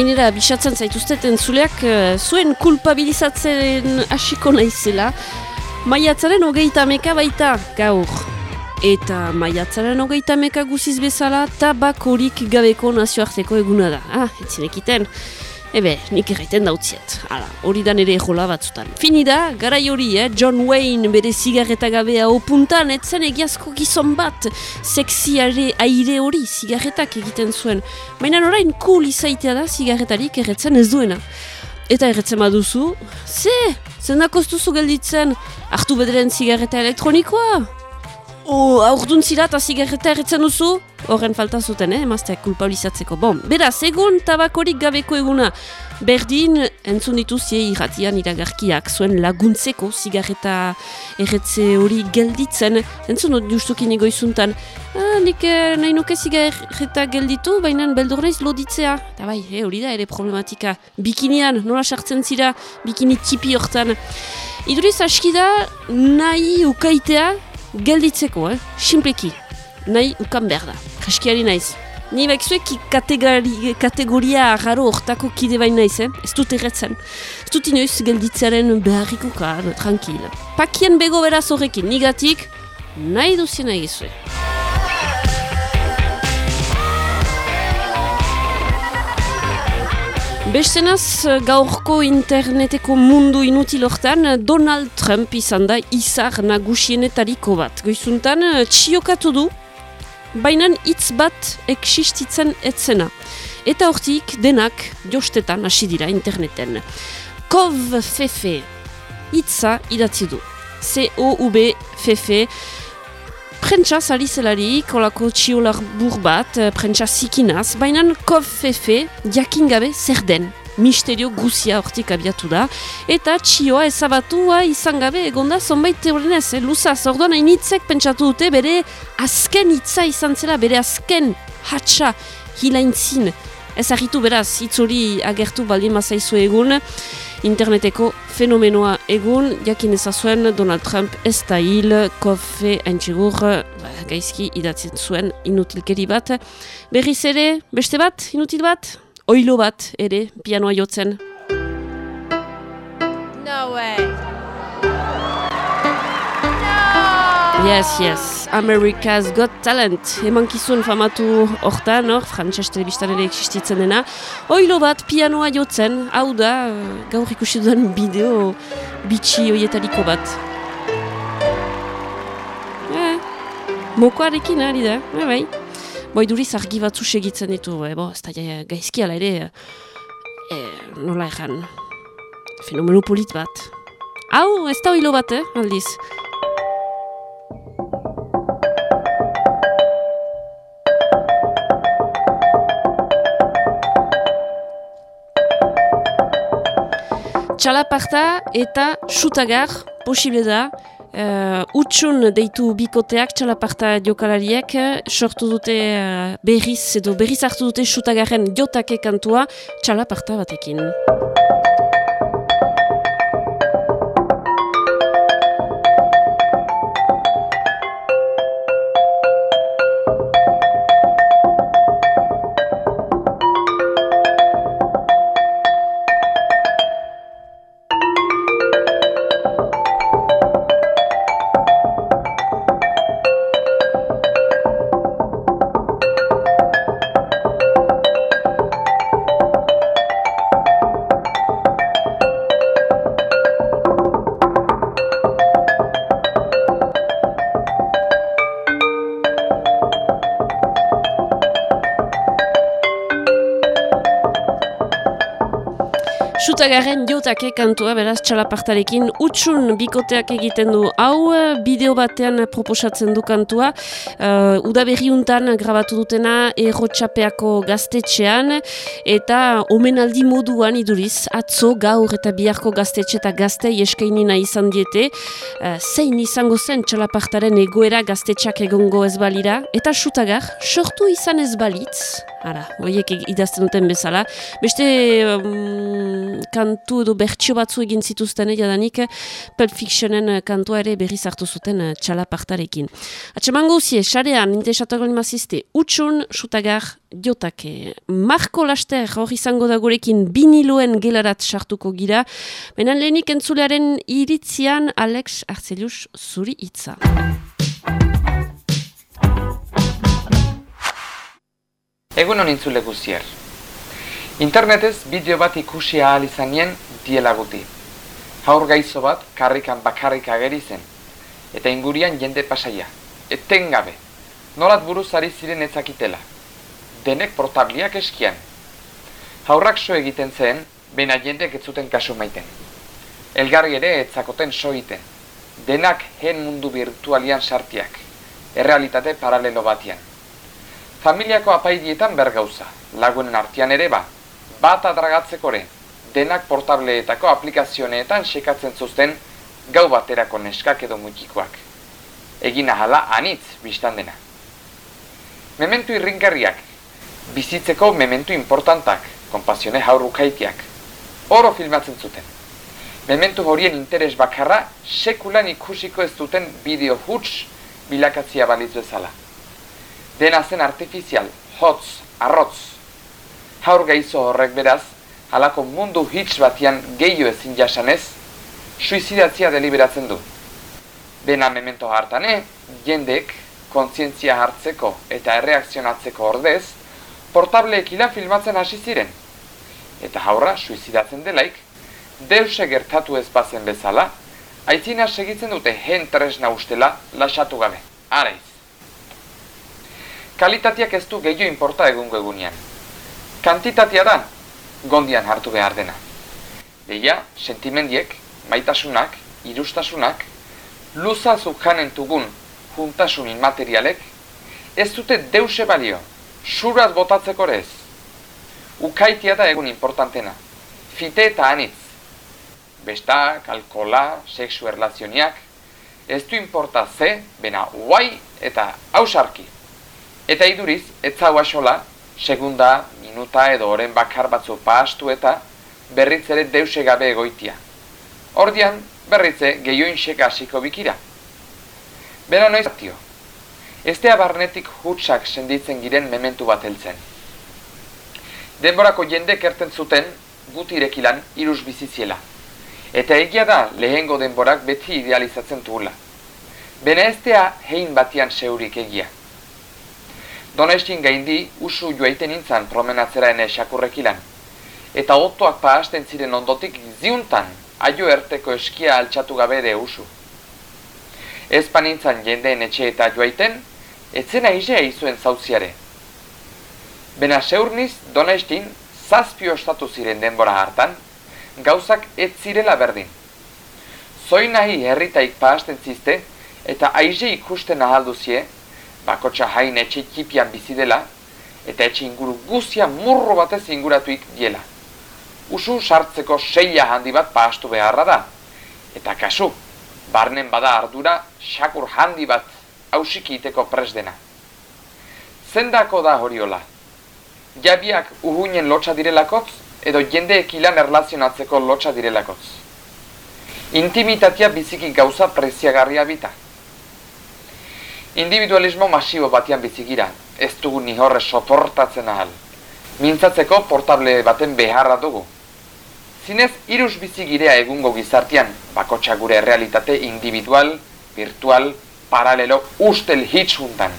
Gainera, bisatzen zaituzteten zuleak, uh, zuen kulpabilizatzen hasiko naizela, maiatzaren hogeita meka baita gaur. Eta maiatzaren hogeita meka guziz bezala, tabakorik gabeko nazioarteko eguna da. Ah, etzinekiten. Ebe, nik erraiten dautziet. Hala, hori da nire jola batzutan. Fini da, garai hori, eh? John Wayne bere zigarreta gabea opuntan, etzen egiazko gizon bat, sexiare aire hori zigarretak egiten zuen. Baina orain cool izaitea da zigarretarik erretzen ez duena. Eta erretzen baduzu, ze, zendak oztuzu gelditzen, hartu bederen zigarreta elektronikoa? O, aurdun zira eta zigarreta erretzen duzu? Horren falta zuten, eh, emazteak kulpabilizatzeko. Bon, beraz, egun tabakorik gabeko eguna. Berdin, entzun dituzie irratian iragarkiak zuen laguntzeko zigarreta erretze hori gelditzen. Entzun dut justukin egoizuntan. Ah, nik eh, nahi nuke zigarreta gelditu, baina beldurrez loditzea. Eta bai, eh, hori da ere problematika. Bikinian, nola sartzen zira, bikini tipi hortan. Iduriz, aski da, nahi ukaitea, gelditzeko, eh? Simpleki. Nahi ukan behar da. Jaskiari naiz. Ni bakizuek kategori, kategoria raro hortako kide bain naiz, eh? Ez dut erretzen. Ez dut inoiz gelditzearen beharriko kar, tranquil. Pakien bego beraz horrekin, nigatik, nahi duzien nahi Bestenaz, gaurko interneteko mundu inutil hortan, Donald Trump izan da izar nagusienetariko bat. Goizuntan, txiokatu du, baina hitz bat existitzen etzena. Eta hortik denak jostetan hasi dira interneten. Kov fefe, hitza idatzi du. C-O-U-B fefe, Prentsa zari zelari, kolako txiolar bur bat, prentsa zikinaz, baina kov fefe, jakin gabe zer den. Misterio guzia hortik abiatu da. Eta txioa ezabatua izan gabe egonda zonbait teorenez, eh? luzaz, orduan hainitzek pentsatu dute bere azken hitza izan zela, bere azken hatxa hilaintzin. Ez ahitu beraz, hitzori agertu baldin mazaizu egun, interneteko fenomenoa egun, jakin ezazuen Donald Trump ez da hil, kofe haintxegur, ba, gaizki idatzen zuen inutilkeri bat. Berriz ere, beste bat, inutil bat? Oilo bat, ere, pianoa jotzen. No way. Yes, yes, America's Got Talent. Eman kizun famatu hortan, hor, frantxas telebistan ere existitzen dena. Oilo bat pianoa jotzen, hau da, gaur ikusi dudan bideo bitxi oietariko bat. Eh, mokoarekin ari da, eh, bai. Boi duriz argi batzu segitzen ditu, eh, bo, ez da gaizki ala ere, eh, nola egan, fenomeno polit bat. Hau, ez da oilo bat, eh, aldiz. Txalaparta eta sutagar posible da. Uh, utxun deitu bikoteak txalaparta jokalariek sortu dute uh, berriz edo berriz hartu dute sutagarren jotake kantua txalaparta batekin. Sutagarren jotake kantua, beraz, txalapartarekin, utxun bikoteak egiten du. Hau, bideo batean proposatzen du kantua, uh, udaberriuntan grabatu dutena errotxapeako gaztetxean, eta omenaldi moduan iduriz, atzo gaur eta biharko gaztetxe eta gaztei eskainina izan diete, uh, zein izango zen txalapartaren egoera gaztetxak egongo ez balira, eta sutagar, sortu izan ez balitz, Ara, horiek idazten duten bezala. Beste um, kantu edo bertxio batzu egin zituzten jadanik Pulp Fictionen kantua ere berriz hartu zuten uh, txalapartarekin. Atxeman guzie, xarean, interesatuak mazizte, utxun, sutagar, diotake. Marko Laster hori izango da gurekin biniloen gelarat sartuko gira. Benen lehenik entzulearen iritzian Alex Arzelius zuri itza. Egun honin zule guzier. Internetez bideo bat ikusi ahal izanien diela guti. Haur gaizo bat karrikan bakarrik ageri zen. Eta ingurian jende pasaia. Etengabe. Nolat buruz ari ziren ezakitela. Denek portabliak eskian. Haurrak so egiten zen, bena jendek ez zuten kasu maiten. Elgarri ere etzakoten so egiten. Denak hen mundu virtualian sartiak. Errealitate paralelo batian. Familiako apaidietan bergauza, lagunen artian ere ba, bat adragatzekore, denak portableetako aplikazioneetan sekatzen zuzten gau baterako neskak edo mutikoak. Egin ahala anitz biztan dena. Mementu irringarriak, bizitzeko mementu importantak, konpasione haurrukaitiak, oro filmatzen zuten. Mementu horien interes bakarra sekulan ikusiko ez duten bideo huts bilakatzia balitzu ezala dena zen artifizial, hotz, arrotz. Haur gaizo horrek beraz, halako mundu hitz batian gehiu ezin jasanez, suizidatzia deliberatzen du. Bena memento hartane, jendek, kontzientzia hartzeko eta erreakzionatzeko ordez, portableek filmatzen hasi ziren. Eta haurra, suizidatzen delaik, deuse gertatu ez bazen bezala, aitzina segitzen dute hen tresna ustela lasatu gabe. Araiz kalitateak ez du gehiago inporta egungo egunean. Kantitatea da, gondian hartu behar dena. Deia, sentimendiek, maitasunak, irustasunak, luza zukanen tugun juntasun inmaterialek, ez dute deuse balio, suraz botatzeko ez. Ukaitia da egun importantena, fite eta anitz. Besta, alkola, sexu erlazioniak, ez du inporta ze, bena uai eta hausarki. Eta iduriz, ez zau asola, segunda, minuta edo oren bakar batzu pahastu eta berriz ere deuse gabe egoitia. Ordian, berritze gehioin seka hasiko bikira. Bera noiz atio. Eztea barnetik hutsak senditzen giren mementu bat heltzen. Denborako jende kerten zuten gutirekilan iruz biziziela. Eta egia da lehengo denborak beti idealizatzen tugula. Bena eztea hein batian seurik egia. Donestin gaindi usu joaiten nintzen promenatzera ene sakurrekilan. Eta otoak pahasten ziren ondotik ziuntan aio erteko eskia altxatu gabe ere usu. Ez panintzan jendeen etxe eta joaiten, etzena izea izuen zauziare. Bena seurniz Donestin zazpio ostatu ziren denbora hartan, gauzak ez zirela berdin. Zoi nahi herritaik pahasten zizte eta aize ikusten ahalduzie, bakotxa hain etxe txipian bizi dela, eta etxe inguru guzia murro batez inguratuik diela. Usu sartzeko seia handi bat pahastu beharra da. Eta kasu, barnen bada ardura, xakur handi bat hausik iteko pres dena. Zendako da horiola? Jabiak uhuinen lotxa direlakotz, edo jendeek ilan erlazionatzeko lotxa direlakotz. Intimitatea biziki gauza preziagarria bita. Individualismo masibo batian bizigira, ez dugu ni horre soportatzen ahal. Mintzatzeko portable baten beharra dugu. Zinez, irus bizigirea egungo gizartian, bakotxa gure realitate individual, virtual, paralelo, ustel hitz juntan.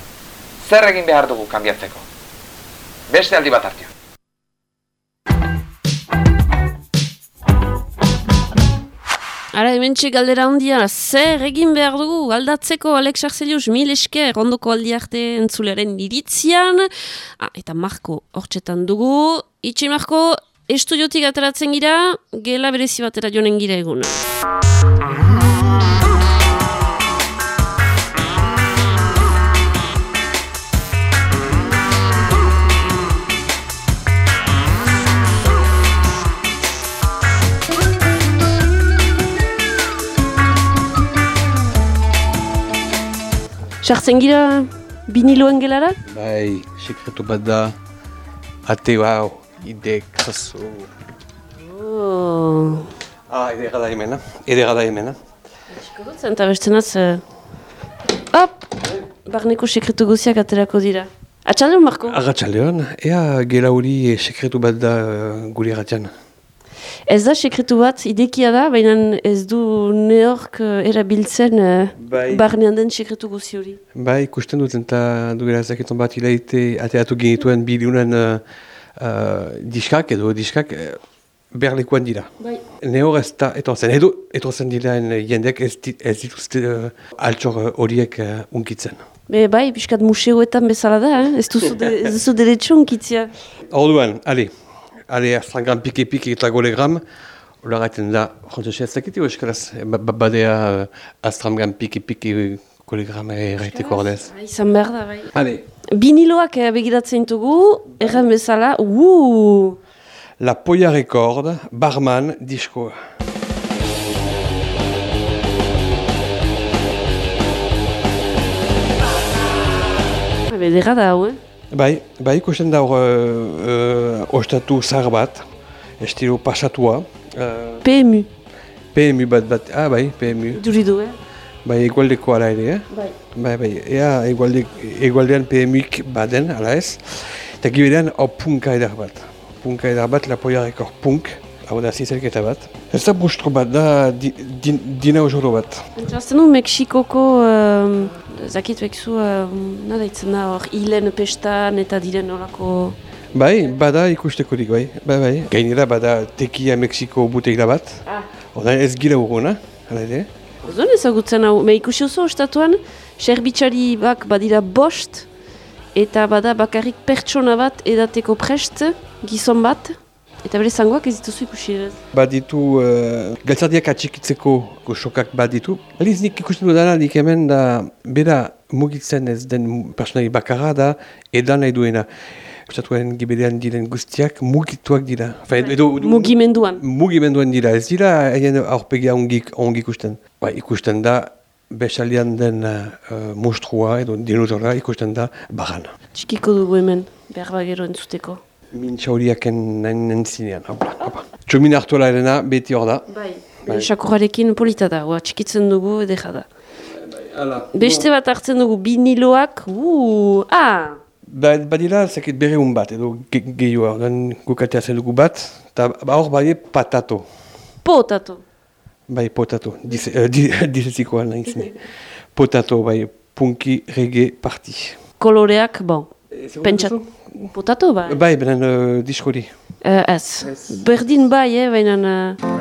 Zer egin behar dugu kanbiatzeko? Beste aldi bat hartio. Ara, hemen galdera handia, zer egin behar dugu aldatzeko Alex Arzelius mil esker ondoko aldi arte entzuleren iritzian. Ah, eta Marko hortxetan dugu. Itxe Marko, estudiotik ateratzen gira, gela berezi batera jonen gira egun. Sartzen gira biniloen gelara? Bai, sekretu bat da. ate hau, idek, zazu. Oh. Ah, edera da hemen, edera da hemen. Zen eta bestenaz... Uh... Hop! Barneko sekretu guziak aterako dira. Atxaldeon, Marko? Arratxaldeon, ea gela hori sekretu bat da uh, gure erratxan. Ez da sekretu bat, idekia da, baina ez du neork uh, erabiltzen uh, Bai. barnean den sekretu guzi hori. Bai, ikusten dut eta dugera zaketon bat hilaite ateatu genituen bilunen uh, uh, diskak edo diskak uh, berlekuan dira. Bai. Nehor ez da etorzen, edo etorzen diren jendek ez, dit, ez dituzte uh, altxor horiek uh, unkitzen. Be, bai, piskat museoetan bezala da, eh? ez duzu, de, ez duzu derecho unkitzia. Orduan, ale, ale astrangram pike pike eta golegram, Ola gaiten da, ez eskaraz, ba- ba- badea golegram erraiteko ordez. Izan behar da, bai. Biniloak begiratzen dugu, erran bezala, uuu! La Polla Record, Barman, diskoa. Bedera da, hau, eh? Bai, bai ikusten da hor uh, ostatu zahar bat, estilo pasatua. Uh, PMU, PMU bat bat, ah bai, PMU. duri du, eh? Bai, egualdeko ala ere, eh? Bai. Bai, bai, ea egualde, egualdean PMUik baden, ala ez. Eta giberean hor punka edar bat. Punka edar bat, La Polla Record punk, hau da zizelketa bat. Ez da bustro bat, da di, di, dina ojoro bat. Entzuazten du Mexikoko, um, zakit bekzu, um, nada itzen da hor, hilen pestan eta diren horako... Bai, bada ikustekorik, bai, bai, bai. Gainera bada tekia Mexiko butegira bat. Ah. Oda ez gira urguna, hala ere. Zuen ezagutzen hau, me ikusi oso ostatuan, serbitxari bak badira bost, eta bada bakarrik pertsona bat edateko prest, gizon bat, eta bere zangoak ez dituzu ikusi ez. Baditu uh, galtzardiak atxikitzeko sokak baditu. Aliz nik ikusten dudana nik hemen da bera mugitzen ez den personari bakarra da edan nahi duena. Estatuaren giberean diren guztiak mugituak dira. Fa, edo, edo, Mugimenduan. Mugimenduan dira, ez dira haien aurpegia ongi, ongi ikusten. Ba, ikusten da, besalian den uh, monstrua edo dinosaura ikusten da bagan. Txikiko dugu hemen, behar bagero entzuteko. Mintxa horiaken nahin nentzinean, hau plan, hau Txomin hartu erena, beti hor da. Bai. Sakurrarekin polita da, oa, txikitzen dugu edera da. Hala. Beste bat hartzen dugu biniloak, uuu, ah! Ba, badira, zaket bere un bat, edo ge ordan gukatea zen dugu bat, eta ba, hor bai patato, Potato. bai potato, dize- eh, di- dizezikoa nahi zine. Potato, bai, punki reggae parti. Koloreak, bon. Pentsat. Potato, bai. Bai, benen uh, diskori. Eh, ez. Berdin bai, eh, baina... Uh...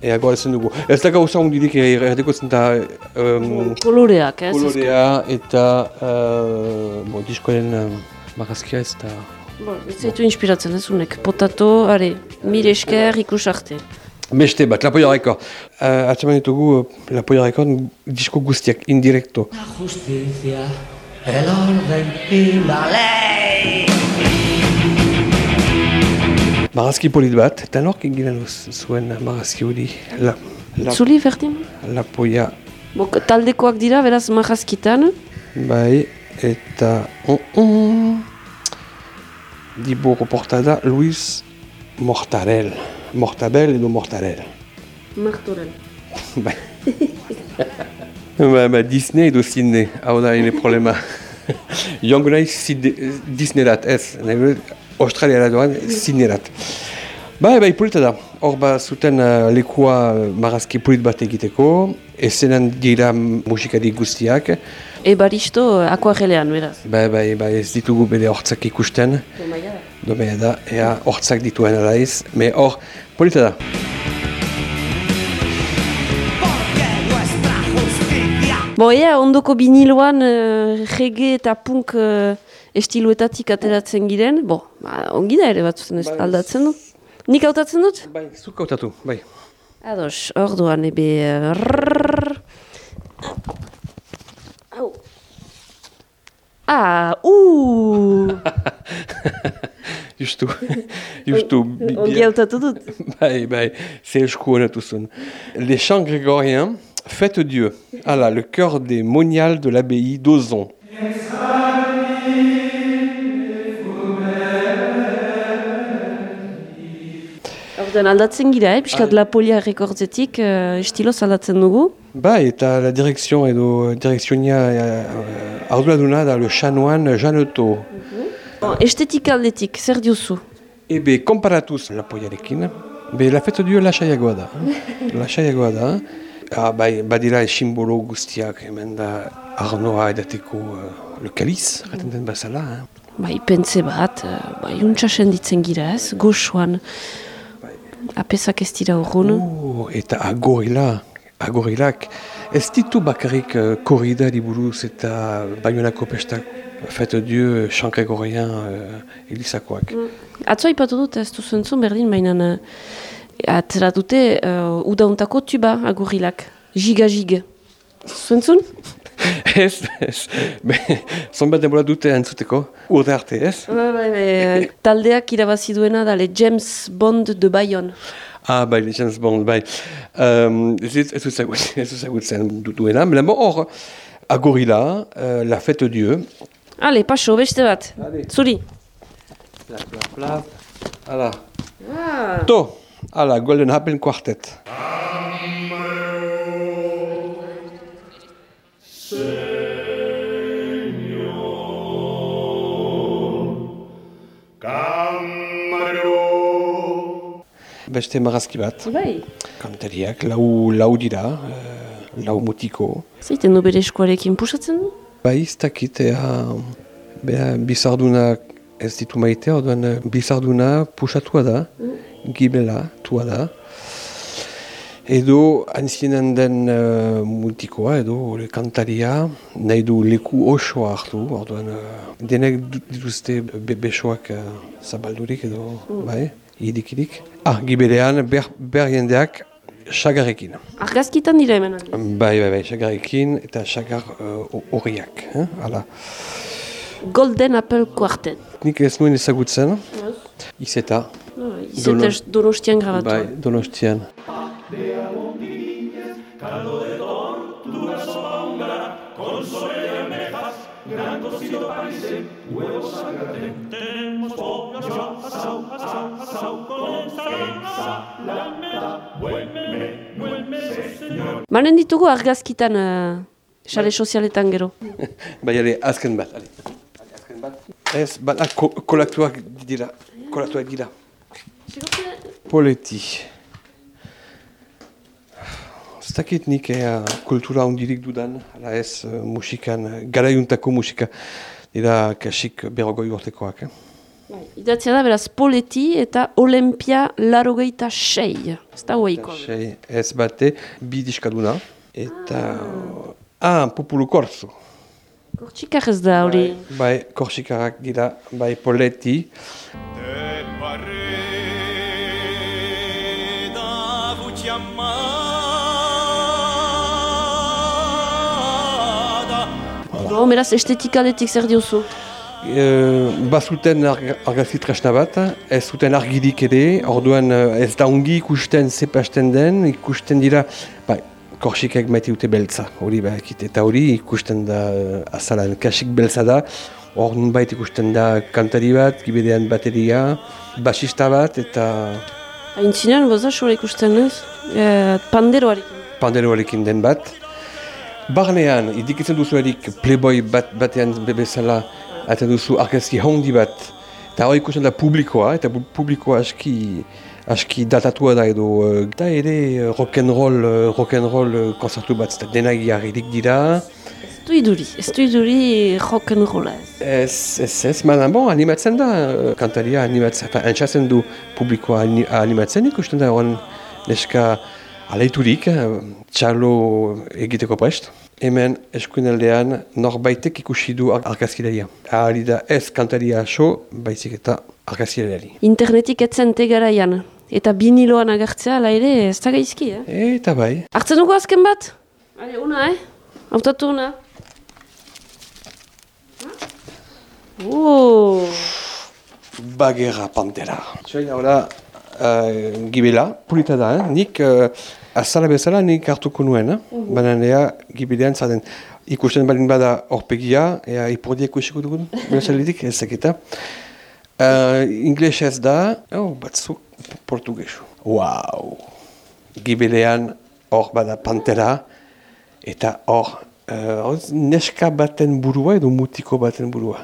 Ea goazen dugu. Ez da gauza hundirik erdeko zen da um, Koloreak, ez? kolorea eta uh, bo, diskoaren um, marrazkia ez da... Ez zaitu inspiratzen, ez unek. Potato, are, mire esker ikus arte. Beste bat, La Polla Record. Uh, Atzaman ditugu uh, La Polla Record disko guztiak, indirecto. La justicia, el orden y la ley. Marazki polit bat, eta nork eginen zuen marazki hori. La, la, Zuli, berdin? la Polla, Bo, taldekoak dira, beraz, marazkitan. bai, eta... Mm, mm, Dibujo portada Luis Mortarel. Mortabel edo Mortarel. Martoren. Bai. ba, ba, Disney edo Sydney, hau da ene problema. Jongo nahi Disneyrat, ez. Australiara doan Sydneyrat. Bai, bai, polita da. Hor ba, zuten uh, lekua uh, marazki polit bat egiteko, esenan dira musikari guztiak. Ebaristo, akuarelean, beraz. Bai, bai, bai, ez ditugu bere hortzak ikusten. Domeia da, ea hortzak dituen alaiz. Me hor, polita da. Bo, ea, ondoko biniloan uh, reggae eta punk uh, estiluetatik ateratzen giren. Bo, ba, ongi da ere batzuten ez aldatzen du. Nik hautatzen dut? Bai, zuk hautatu, bai. Ados, orduan ebe... rrrr. Au. Ah, uh! justu. justu. bi- Ongi bi- hautatu dut. Bai, bai, ze esku honetu zuen. Les chants grégoriens, faites Dieu. Ala, le cœur des moniales de l'abbaye d'Ozon. Ordean aldatzen gira, eh? Piskat Lapolia rekordzetik, uh, estiloz aldatzen dugu. Bai, eta la direction edo direkzionia uh, arduraduna da le chanoine Janeto. Bon, estetika aldetik, zer diozu? Ebe, komparatuz lapoiarekin, be la fête Dieu lasaiagoa da. eh? lasaiagoa da. Ah, bai, badira simbolo guztiak hemen da arnoa edateko uh, le calice, raten den bazala. Eh? Bai, pentze bat, uh, bai, untsa senditzen gira ez, goxoan. Apesak ez dira urrun. Oh, eta agorilak, ez ditu bakarrik uh, korridari buruz eta baionako pestak Fête Dieu, Chant Grégorien, uh, Elisakoak. Atzo aipatu dut ez duzu entzun berdin, baina uh, atzera dute uh, udauntako tuba agurilak. Giga-gig. Zuzu entzun? ez, ez, be, zonbat denbora dute entzuteko, urde arte ez? Bai, bai, bai, taldeak irabazi duena da, le James Bond de Bayonne. Ah, bai, le James Bond, bai. Um, ez ez ez ezagut- ez ezagutzen du- duena, mela hor, agorila, uh, la Fête Dieu, Ale, paso, beste bat. Allez. Zuri. Plaf, plaf, plaf. Hala. Ah. To, hala, Golden Apple Quartet. Beste marazki bat, Bai. kantariak, lau, lau dira, eh, lau mutiko. Zeiten du bere eskuarekin pusatzen du? Bai, ez dakit, ea, bea, bizarduna ez ditu maite, orduan eh, bizarduna pusatua da, gibela tua da. Edo, anzienan den uh, multikoa, edo kantaria, nahi du leku osoa hartu, orduan uh, denek dituzte be besoak uh, zabaldurik edo, bai, idikirik. Ah, gibelean, ber, ber jendeak, xagarekin. Argazkitan dira hemen. aldiz. Bai, bai, bai, xagarekin eta xagar uh, horiak, eh? hala. Golden Apple Quartet. Nik ez nuen ezagutzen, izeta, Izeta Dono- donostian grabatu. bai, donostian. Manen ditugu argazkitan uh, sare sozialetan gero. Bai, ale, azken bat, ale. Ale, azken bat. Ez, bat, ah, ko, kolatuak dira, kolatuak dira. Poleti. Ez dakit nik ea kultura ondirik dudan, ala ez uh, musikan, uh, garaiuntako musika, dira kasik berrogoi urtekoak. Eh? Idatzia da beraz poleti eta Olimpia larogeita sei. Ez da huaiko. Sei, ez bate, bi diskaduna, eta... Ah, populu korzu. Kortxikar ez da hori. Bai, korsikarak dira, bai, poleti. Te pareda vuci amada Bo, beraz estetikaletik zer diozu. E, bazuten arg argazki tresna bat, ez zuten argirik ere, orduan eh, ez da ongi ikusten zepasten den, ikusten dira, bai, korsikak maite dute beltza, hori bakit, eta hori ikusten da uh, azalan, kasik beltza da, hor bait ikusten da kantari bat, gibedean bateria, basista bat, eta Hain zinean, boza, sola ikusten ez? E, panderoarekin. panderoarekin den bat. Barnean, idikitzen duzu erik playboy bat, batean bebezala, eta duzu argazki hondi bat, eta hori ikusten da publikoa, eta pu- publikoa aski, aski datatua da edo, eta ere rock'n'roll, rock'n'roll eh, konzertu bat, eta denak jarririk dira. Ez du iduri, ez du iduri rock'n'rolla ez. Ez, ez, baina bon, animatzen da, kantaria animatzen, enfin, entxatzen du publikoa ani, animatzen ikusten da, horren neska aleiturik, txalo egiteko prest. Hemen eskuinaldean norbaitek ikusi du ar- argazkilaria. Ahali da ez kantaria aso, baizik eta argazkilari. Internetik etzen tegaraian. Eta biniloan agertzea, ala ere, ez da gaizki, eh? Eta bai, Hartzen dugu azken bat? Ale, una, eh? Hautatu una. Oh. Bagera Pantera. Txoin, hau da, uh, gibela, pulita da, eh? nik uh, azala bezala nik hartuko nuen, eh? baina nea gibilean zaten ikusten balin bada horpegia, ea ipurdieko isiko dugun, bezaletik, ez zeketa. Uh, Inglesez da, oh, batzuk portugesu. Wow! Gibelean hor bada Pantera, eta hor, uh, neska baten burua edo mutiko baten burua.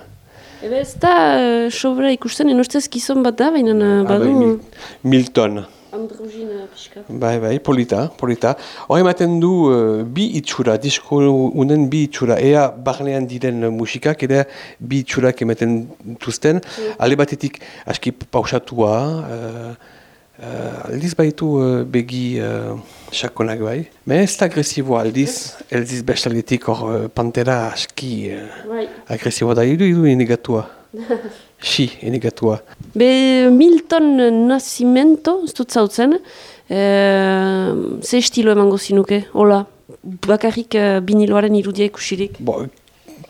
Ebe ez da, uh, sobra ikusten, enostez gizon bat da, baina uh, Ah, bai, badu... Mil- Milton. Androgina pixka. Bai, bai, polita, polita. Hor ematen du uh, bi itxura, disko unen bi itxura. Ea barnean diren musikak, ere bi itxurak ematen duzten. Alde batetik aski pausatua, uh, uh, aldiz baitu uh, begi uh, sakonak bai. Me ez da agresiboa aldiz, aldiz bestaldetik hor uh, pantera aski uh, Bai. agresiboa da, idu idu enegatua. Si, enegatua. Be Milton Nascimento, ez dut zautzen, ze estilo emango zinuke, hola, bakarrik uh, biniloaren irudia ikusirik. Bo,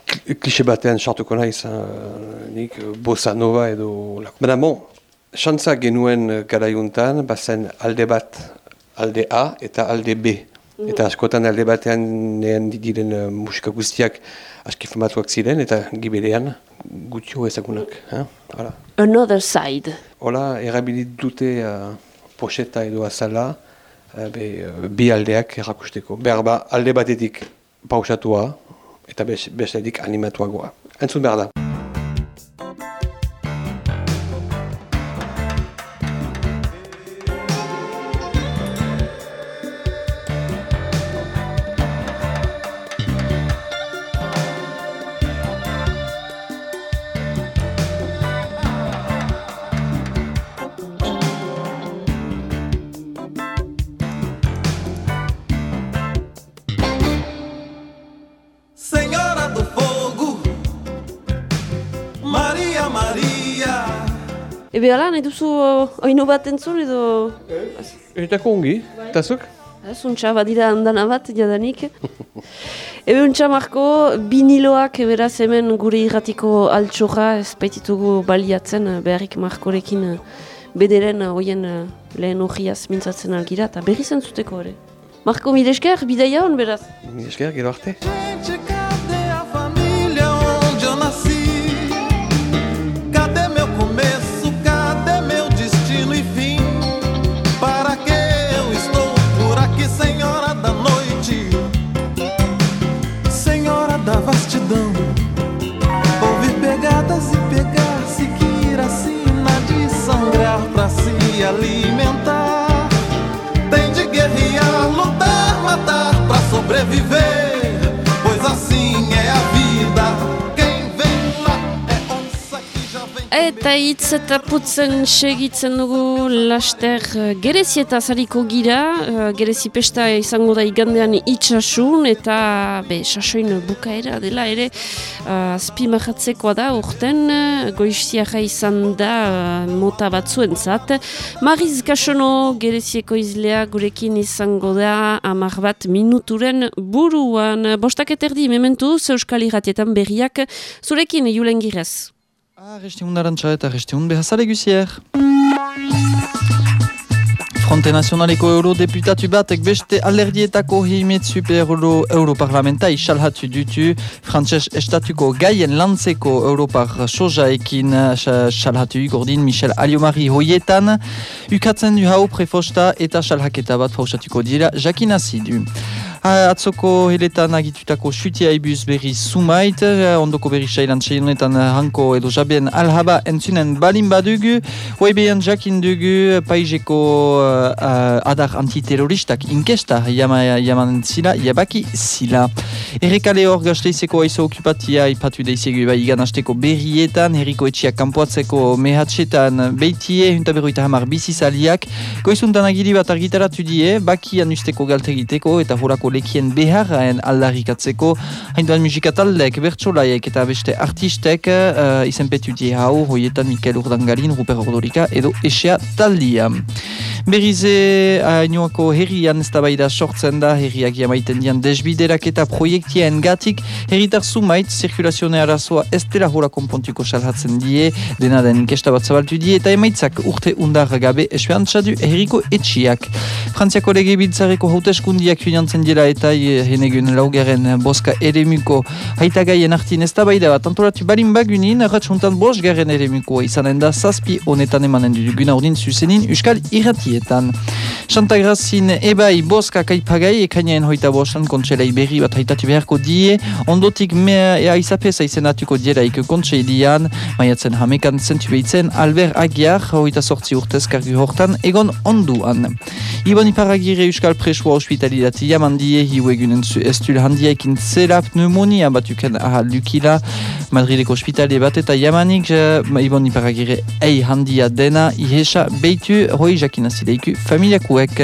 kl- klixe batean sartuko naiz, uh, nik uh, bossa nova edo... lako. Baina bon, xantza genuen uh, garaiuntan, bazen alde bat, alde A eta alde B. Eta askotan alde batean nean diren uh, musika guztiak aski famatuak ziren eta giberean gutxio ezagunak. Eh? Hala. Another side. Hola, erabilit dute uh, poxeta edo azala, uh, be, uh, bi aldeak errakusteko. Behar ba, alde batetik pausatua, eta bes- bestetik animatuagoa. Entzun behar da. Ebe ala, nahi duzu uh, oino bat entzun edo... Eta ongi, eta zuk? Zuntxa badira handana bat, jadanik. Ebe untxa marko, biniloak beraz hemen gure irratiko altxorra ez baititugu baliatzen eh, beharrik markorekin eh, bederen eh, hoien eh, lehen horriaz mintzatzen algira eta berri zentzuteko ere. Marko midesker, bidaia hon beraz. Mil esker, gero arte. Eta hitz eta putzen segitzen dugu laster eh, gerezieta zariko gira, eh, gerezi pesta izango da igandean itxasun eta be, sasoin bukaera dela ere uh, azpimarratzekoa da urten eh, goiztiara izan da eh, mota batzuentzat. Mariz Kasono gerezieko izlea gurekin izango da amar bat minuturen buruan. Bostak eterdi mementuz Euskal Irratietan berriak zurekin julen girez. Ah, resteun arantxa eta resteun behazale guzier. Fronte Nazionaleko eurodeputatu batek beste alerdietako himet super euro europarlamenta isalhatu dutu frantses estatuko gaien lantzeko europar sojaekin salhatu gordin Michel Aliomari hoietan ukatzen du hau prefosta eta salhaketa bat pausatuko dira jakinazi du. Atzoko heletan agitutako sutia ibuz berri sumait, eh, ondoko berri sailan honetan hanko edo jabien alhaba entzunen balin badugu, Hoibean jakin dugu paizeko uh, adar antiterroristak inkesta jama, jaman zila, jabaki zila. Errekale hor gazteizeko aizo okupatia ipatu daizegu bai igan hasteko berrietan, herriko etxiak kanpoatzeko mehatxetan beitie, junta berroita hamar bizizaliak, goizuntan agiri bat argitaratu die, bakian usteko galtegiteko eta horako lekien beharraen aldarrikatzeko, hainduan musikataldek, bertsolaiek eta beste artistek uh, izenpetu die hau, hoietan Mikel Urdangarin, Ruper Ordorika edo Esea Taldia. Berrize hainoako herrian ez da sortzen da, herriak jamaiten dian desbiderak eta proiektien gatik, herritar zumait, zirkulazione arazoa ez dela hora konpontiko salhatzen die, dena den inkesta bat zabaltu die, eta emaitzak urte undar gabe espeantza du herriko etxiak. Frantziako lege biltzareko hauteskundiak finantzen dira eta henegun laugaren boska eremuko. Haitagaien artin ez da bat. Antolatu balin bagunin, ratxuntan bos garen eremuko izanen da zazpi honetan emanen dugun aurdin zuzenin Euskal Irratietan. Santagrazin ebai boska kaipagai ekainaen hoita bosan kontselei berri bat haitatu beharko die, ondotik mea ea izapesa izenatuko dieraik kontseidian, maiatzen hamekan zentu behitzen Albert Agiar, hoita sortzi urtez kargu hortan, egon onduan. Ibon iparagire Euskal Presua hospitalidati jaman die, hiu egunen zu estul handiekin zela pneumonia batuken ahal dukila, Madrideko hospitali bat eta jamanik, Ibon iparagire ei handia dena, ihesa beitu hoi jakinazileiku familiakuek.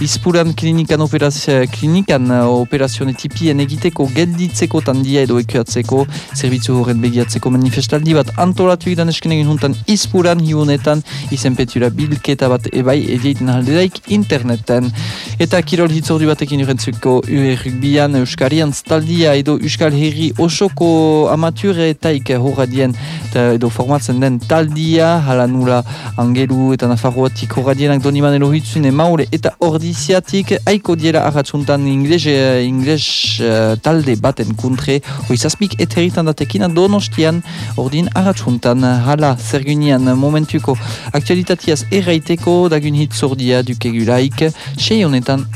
Izpuran klinikan, operazio, klinikan operazione tipien egiteko gelditzeko tandia edo ekuatzeko zerbitzu horren begiatzeko manifestaldi bat antolatu idan eskenegin juntan izpuran hiunetan izenpetura bilketa bat ebai edieiten alderaik interneten. Eta kirol hitzordu batekin urentzuko urbian Euskarian staldia edo Euskal Herri osoko amaturetaik horradien edo formatzen den taldia hala nula angelu eta nafarroatik horradienak doniman elohitzune maule eta ordiziatik aiko diela arratzuntan ingles, ingles uh, talde baten kuntre hoizazpik eteritan datekina donostian ordin arratzuntan hala zergunian momentuko aktualitatiaz erraiteko dagun hitzordia dukegulaik sei honetan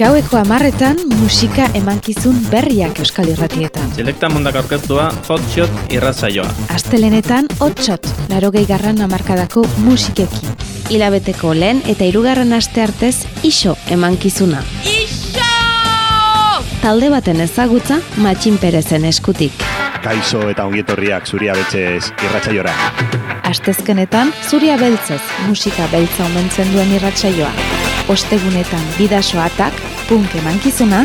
Gaueko amarretan musika emankizun berriak euskal irratietan. Selekta mundak aurkeztua hotshot irrazaioa. Astelenetan hotshot, laro garran amarkadako musikekin. Hilabeteko lehen eta hirugarren aste artez iso emankizuna. Iso! Talde baten ezagutza matxin perezen eskutik. Kaixo eta ongietorriak zuria betxez irratzaiora. Astezkenetan zuria beltzez musika beltza omentzen duen irratsaioa. Ostegunetan bidasoatak, punk emankizuna.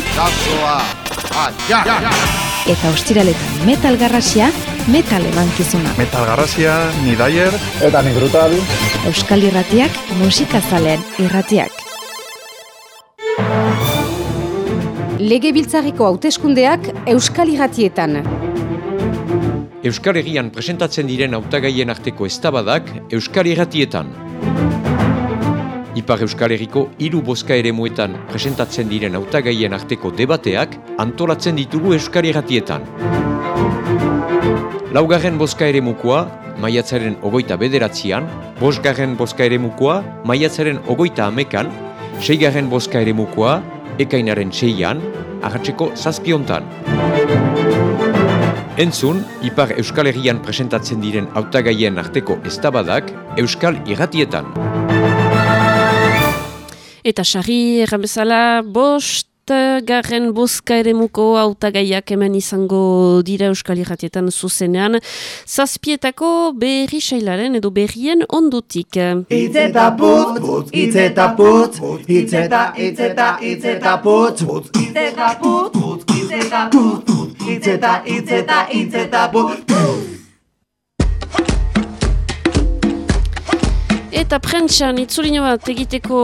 Eta ostiraletan metal garrasia, metal emankizuna. Metal garrasia, ni daier. Eta ni brutal. Euskal irratiak, musikazalean irratiak. Lege biltzariko hauteskundeak Euskal irratietan. Euskal Herrian presentatzen diren hautagaien arteko eztabadak Euskal irratietan. Ipar Euskal Herriko hiru boska ere presentatzen diren hautagaien arteko debateak antolatzen ditugu Euskal Herratietan. Laugarren boska ere mukua, maiatzaren ogoita bederatzean, bosgarren boska ere mukua, maiatzaren ogoita amekan, seigarren boska ere mukua, ekainaren seian, ahatzeko zazpiontan. Entzun, Ipar Euskal Herrian presentatzen diren hautagaien arteko eztabadak Euskal Irratietan. Eta sarri erramezala bost garren boska ere muko autagaiak hemen izango dira Euskal Irratietan zuzenean. Zazpietako berri sailaren edo berrien ondutik. Itzeta putz, putz, itzeta putz, itzeta, itzeta, itzeta putz, itzeta putz, itzeta putz, itzeta, itzeta, itzeta putz, Eta prentxan itzulino bat egiteko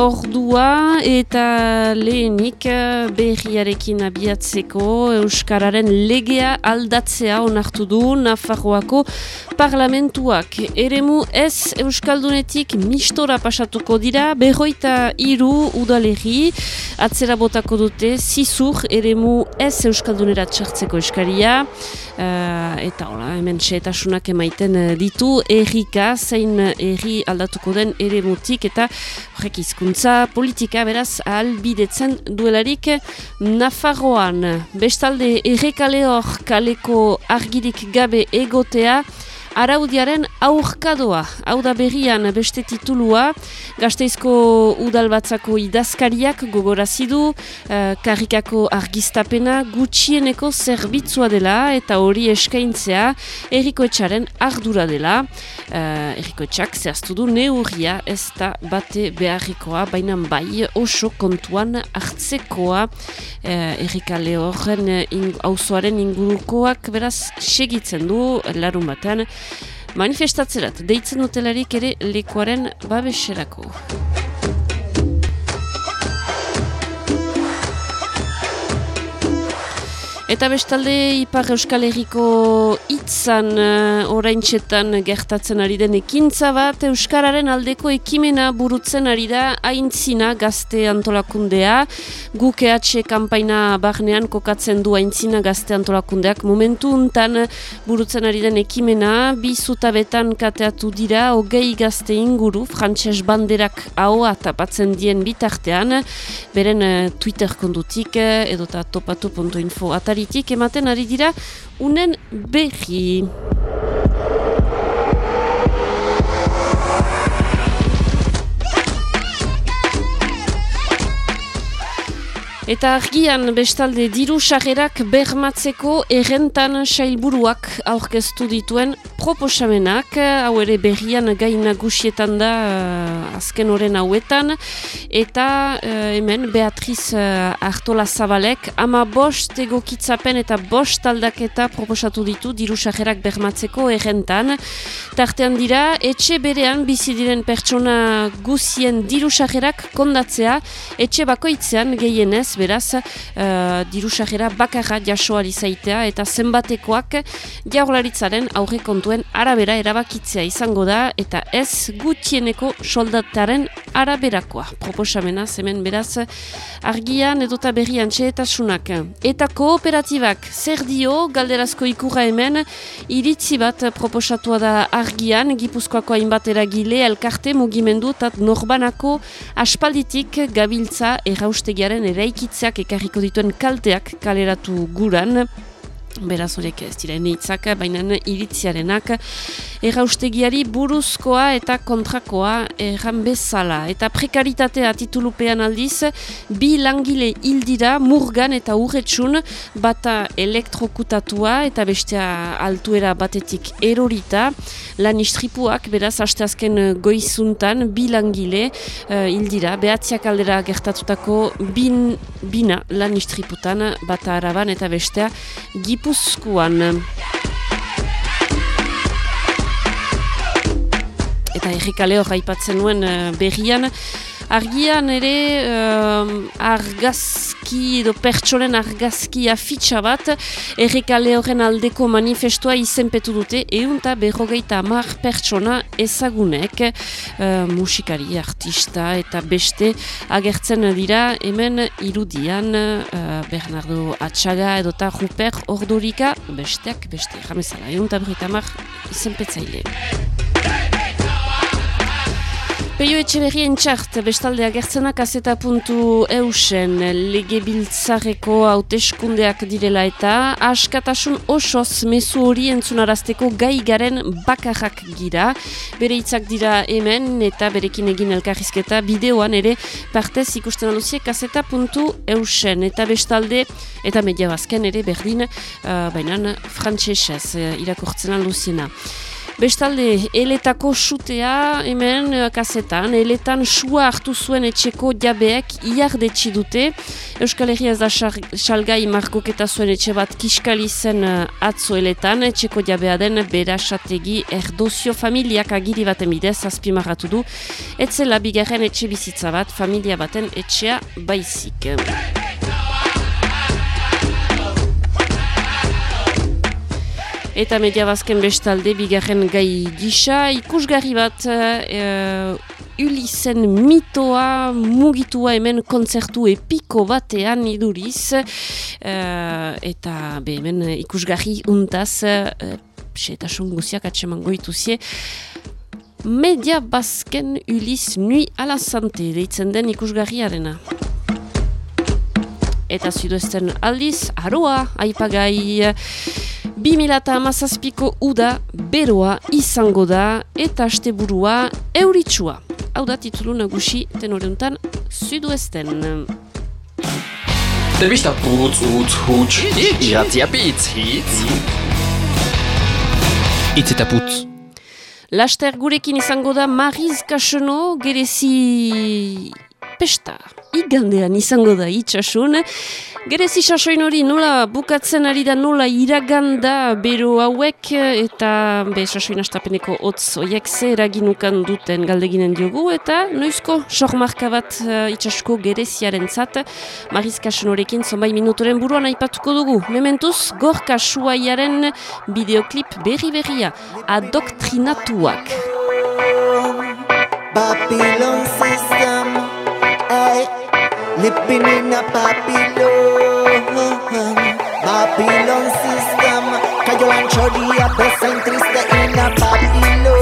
ordua eta lehenik eh, berriarekin abiatzeko Euskararen legea aldatzea onartu du Nafarroako parlamentuak. Eremu ez Euskaldunetik mistora pasatuko dira, berroita iru udalerri atzera botako dute zizur eremu ez Euskaldunera txartzeko eskaria. Uh, eta hola, hemen txetasunak emaiten ditu errika, zein erri aldatuko den ere mutik eta horrek izkuntza politika beraz albidetzen duelarik Nafarroan. Bestalde errekale hor kaleko argirik gabe egotea araudiaren aurkadoa. Hau da berrian beste titulua, gazteizko udalbatzako idazkariak gogorazidu, uh, karikako argiztapena gutxieneko zerbitzua dela eta hori eskaintzea erikoetxaren ardura dela. Uh, erikoetxak zehaztu du neurria ez da bate beharrikoa, baina bai oso kontuan hartzekoa uh, erika lehorren auzoaren ingurukoak beraz segitzen du larun batean manifestatzerat deitzen dutelarik ere lekuaren babeserako. Eta bestalde Ipar Euskal Herriko hitzan uh, oraintxetan gertatzen ari den ekintza bat Euskararen aldeko ekimena burutzen ari da aintzina gazte antolakundea. Guk EH kampaina barnean kokatzen du aintzina gazte antolakundeak momentu untan burutzen ari den ekimena. Bi zutabetan kateatu dira hogei gazte inguru frantses banderak ahoa tapatzen dien bitartean. Beren uh, Twitter kondutik uh, edota topatu.info atari ataritik ematen ari dira unen berri. Eta argian bestalde diru sagerak bermatzeko errentan sailburuak aurkeztu dituen proposamenak, hau ere berrian gaina gusietan da uh, azken oren hauetan, eta uh, hemen Beatriz uh, Artola Zabalek ama bost egokitzapen eta bost aldaketa proposatu ditu diru sagerak bermatzeko errentan. Tartean dira, etxe berean bizi diren pertsona guzien diru sagerak kondatzea, etxe bakoitzean gehienez beraz, uh, diru sajera bakarra jasoa izaitea eta zenbatekoak jaurlaritzaren aurre kontuen arabera erabakitzea izango da eta ez gutieneko soldataren araberakoa. Proposamena hemen beraz argian edota berrian txeetasunak. Eta kooperatibak zer dio galderazko ikurra hemen iritzi bat proposatua da argian Gipuzkoako hainbat eragile elkarte mugimendu eta norbanako aspalditik gabiltza erraustegiaren eraiki hitzeak ekarriko dituen kalteak kaleratu guran beraz horiek ez dira hitzak, baina iritziarenak erraustegiari buruzkoa eta kontrakoa erran bezala. Eta prekaritatea titulupean aldiz, bi langile hildira murgan eta urretxun bata elektrokutatua eta bestea altuera batetik erorita. Lan istripuak, beraz, hasteazken goizuntan, bi langile uh, hildira, behatziak aldera gertatutako bin, bina lan istriputan bata araban eta bestea gipu Gipuzkoan. Eta errikaleo jaipatzen nuen uh, berrian, argian ere uh, argazki edo pertsonen argazki afitxa bat errekale horren aldeko manifestua izenpetu dute eunta berrogeita amar pertsona ezagunek uh, musikari, artista eta beste agertzen dira hemen irudian uh, Bernardo Atxaga edo eta Ruper Ordorika besteak beste jamezala eunta berrogeita amar izenpetzaile. Peio Etxeberrien txart, bestalde agertzenak azeta puntu eusen lege biltzareko hauteskundeak direla eta askatasun osoz mezu hori entzunarazteko gai garen bakarrak gira. Bere hitzak dira hemen eta berekin egin elkarrizketa bideoan ere partez ikusten aluziek azeta puntu eusen. Eta bestalde eta media bazken ere berdin, uh, baina frantsesez uh, irakurtzen aluziena. Bestalde, eletako sutea hemen eh, kasetan, eletan sua hartu zuen etxeko jabeek iardetsi dute. Euskal Herria ez da salgai markoketa zuen etxe bat kiskali zen eh, atzo eletan, etxeko jabea den berasategi erdozio familiak agiri baten bidez azpimarratu du. Etzela bigarren etxe bizitza bat, familia baten etxea baizik. Eta media bazken bestalde, bigarren gai gisa, ikusgarri bat uh, Ulisen mitoa mugitua hemen kontzertu epiko batean iduriz. Uh, eta be, hemen ikusgarri untaz, uh, eta songuziak atseman goituzie, Media bazken Ulis nui ala sante, deitzen den ikusgarriarena. Eta zuduesten aldiz, aroa, aipagai... 2008ko uda beroa izango da eta asteburua euritsua. Hau da titulu nagusi tenoreuntan sudoesten. Debista putz, utz, huts, iratzia pitz, hitz. Itz eta putz. Laster gurekin izango da Mariz Kaseno gerezi pesta. Igandean izango da itxasun. Gerezi sasoin hori nola bukatzen ari da nola iraganda bero hauek eta be sasoin astapeneko hotz oiek ze eraginukan duten galdeginen diogu eta noizko sormarka bat uh, itxasko gereziaren zat Mariz Kasenorekin zonbai minutoren buruan aipatuko dugu. Mementuz, gorka suaiaren bideoklip berri-berria adoktrinatuak. Babylon system, living in a Babylon. Babylon system, cayó pesa en triste en a Babylon.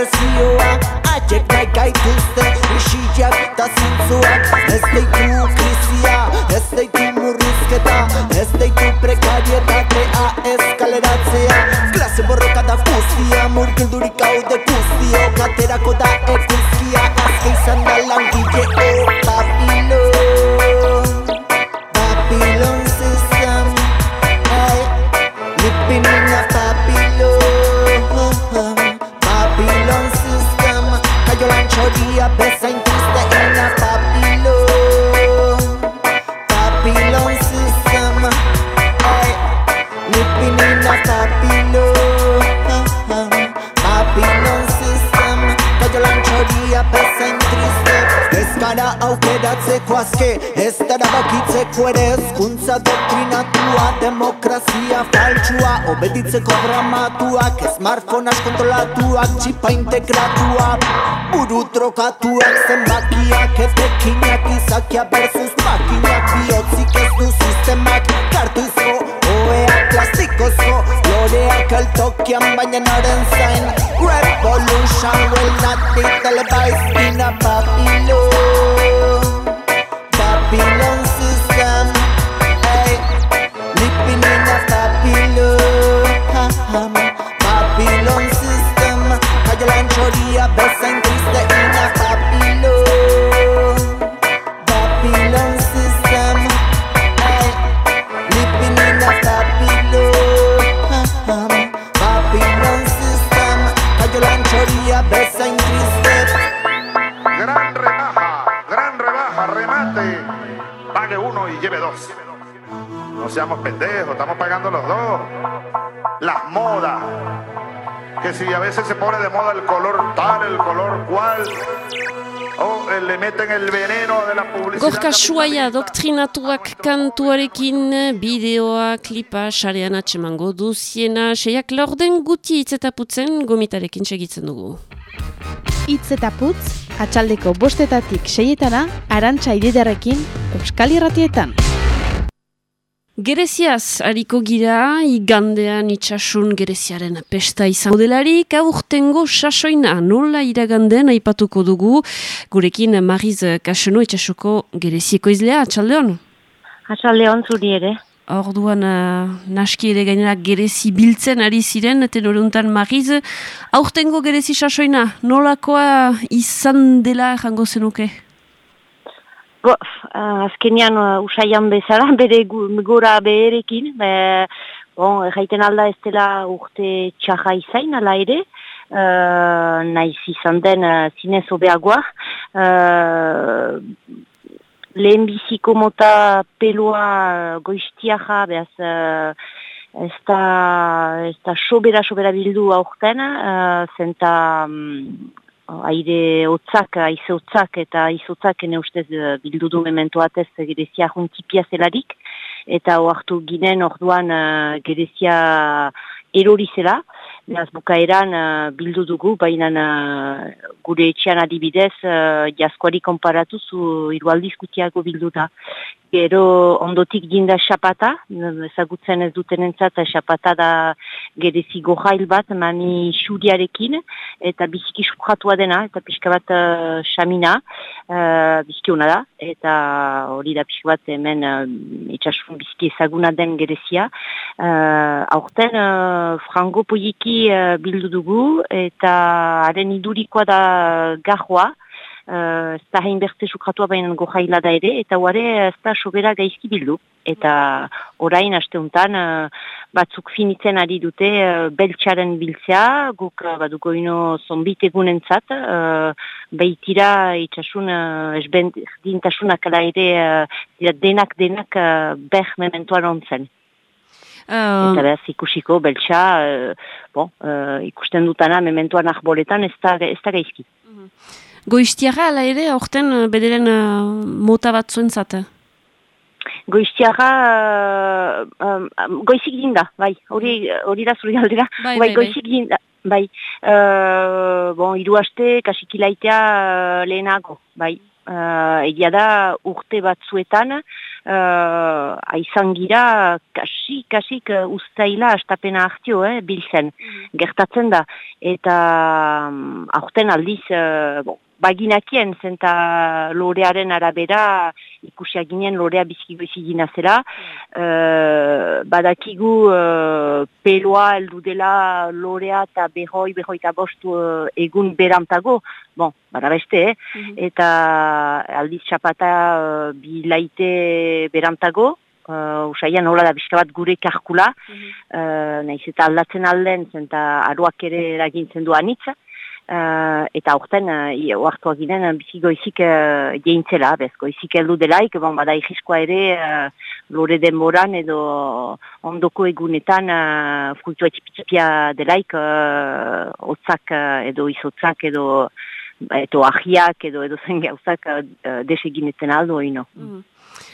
Represioa, aiek nahi gaituzte, isiak eta zintzuak, ez deitu krizia, ez deitu murrizketa, ez deitu prekarietatea, eskaleratzea, klase borroka da guztia, murgildurik gaude guztio, katerako da ekuzkia, azke izan da langile, aukeratzeko azke, ez dara bakitzeko ere ezkuntza doktrinatua, demokrazia faltsua, obeditzeko gramatuak, smartphoneaz kontrolatuak, txipa integratua, buru trokatuak, zenbakiak, etekinak, izakia versus makinak, bihotzik ez du sistemak, kartuizko, oeak plastikozko, loreak altokian baina noren zain, revolution will not be televised in a Babylon. Babylon system, ay, living in a Babylon. Babylon system, cayó la anchoría, besa seamos pendejos, estamos pagando los dos. Las modas. Que si a veces se pone de moda el color tal, el color cual. O eh, le meten el veneno de la publicidad. Gorka suaia doktrinatuak kantuarekin bideoa, klipa, sarean atsemango duziena, seiak lorden guti itzetaputzen gomitarekin segitzen dugu. Itz eta putz, atxaldeko bostetatik seietana, arantxa ididarekin, Euskal Irratietan. Gereziaz, hariko gira, igandean itxasun gereziaren pesta izango delarik, aurtengo sasoina nola iragandean aipatuko dugu, gurekin Mariz Kaseno itxasuko gerezieko izlea, atxaldeon? Atxaldeon zuri ere. Orduan, uh, naski ere gainera gerezi biltzen ari ziren, tenoruntan Mariz, aurtengo gerezi sasoina, nolakoa izan dela jango zenuke? Bo, uh, azkenean uh, usaian bezala, bere gora beherekin, be, bon, jaiten alda ez dela urte txarra izain, ala ere, uh, naiz izan den uh, zinez obeagoa, uh, lehen biziko mota pelua uh, goiztiaja, behaz, uh, ez da, ez da sobera, sobera bildu aurten, uh, zenta um, aire hotzak, aize hotzak eta aize hotzak ene ustez eh, bildu du memento atez gerezia juntipia zelarik. Eta oartu ginen orduan uh, gerezia erori zela, Beraz, bukaeran uh, bildu dugu, baina uh, gure etxean adibidez, uh, jaskoari konparatuz, uh, irualdiz gutiago bildu da. Gero ondotik jinda xapata, ezagutzen ez duten entzat, xapata da gerezi gojail bat, mani xuriarekin, eta biziki supratua dena, eta pixka bat uh, xamina, uh, biziki hona da, eta hori da pixka bat hemen uh, itxasun biziki ezaguna den gerezia. Uh, aurten, uh, frango poieki uh, bildu dugu, eta haren idurikoa da gajoa, uh, ez da hain bertze sukratua baina gojaila da ere, eta huare ez da sobera gaizki bildu. Eta orain asteuntan uh, batzuk finitzen ari dute uh, beltxaren biltzea, guk uh, baduko ino zonbit egunen zat, uh, behitira itxasun uh, ala ere denak denak uh, beh mementuan ontzen. Uh, eta behaz ikusiko, beltsa, uh, bon, uh, ikusten dutana, mementuan ahboletan, ez da, ez da gaizki. Uh Goiztiara, ala ere, aurten uh, bederen uh, mota bat zuen zate? Goiztiara, uh, um, goizik dinda, bai, hori da zuri aldera, bai, bai, bai, goizik bai. dinda, bai, uh, bon, iru haste, kasikilaitea uh, lehenago, bai, uh, egia da urte batzuetan, uh, aizan gira, kasi, kasik uh, ustaila astapena hartio, eh, biltzen, mm. gertatzen da, eta um, aurten aldiz, uh, bon, baginakien zenta lorearen arabera ikusia ginen lorea bizkigo izigina zela. Uh, badakigu uh, peloa eldu dela lorea eta behoi, behoi eta bostu uh, egun berantago. Bon, bada beste, eh? Mhm. Eta aldiz txapata uh, bilaite berantago. Uh, Usaian hola da bizka bat gure karkula. Mm uh, Naiz eta aldatzen alden zenta aruak ere eragintzen du anitza. Uh, eta aurten, uh, oartu aginen, uh, bizi goizik uh, jeintzela, bez, goizik heldu delaik, bon, bada egiskoa ere, uh, lore denboran edo ondoko egunetan uh, fruitu etxipitipia delaik, uh, otzak uh, edo izotzak edo edo ahiak edo edo zen gauzak uh, deseginetzen aldo ino. Mm.